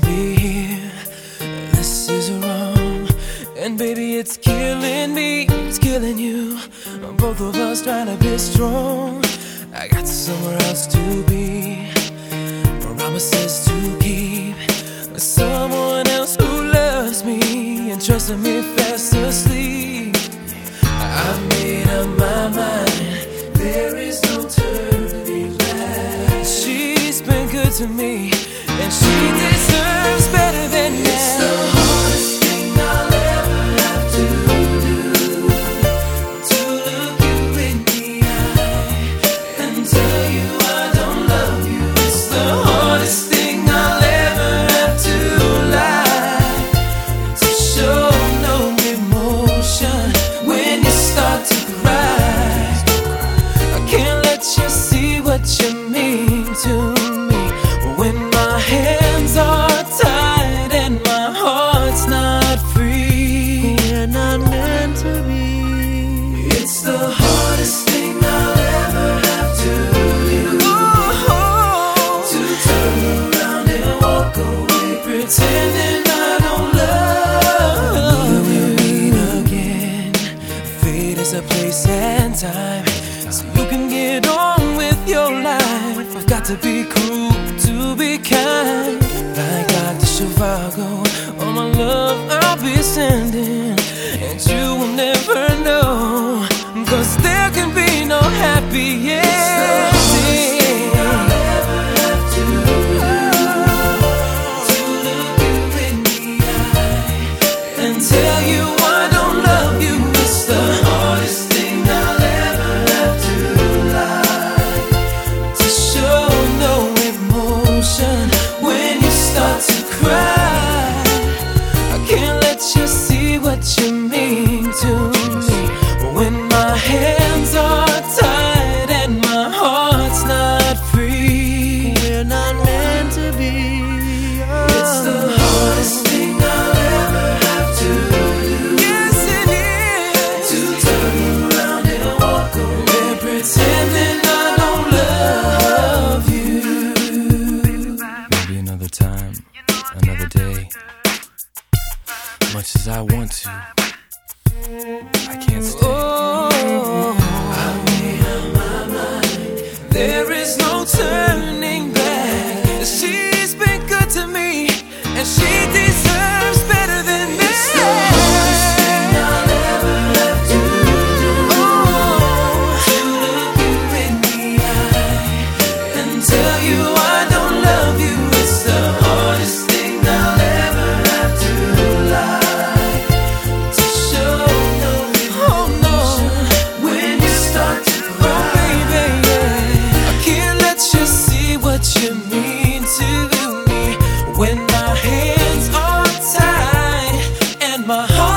be here. This is wrong. And baby, it's killing me, it's killing you. Both of us trying to be strong. I got somewhere else to be. Promises to keep. Someone else who loves me and trusts me fast asleep. I made up my mind. There is no turning back. She's been good to me and she deserves better a place and time, so you can get on with your life. I've got to be cruel to be kind. Like God to Chicago, all my love I'll be sending, and you will never know. Cause there can be no happy my heart.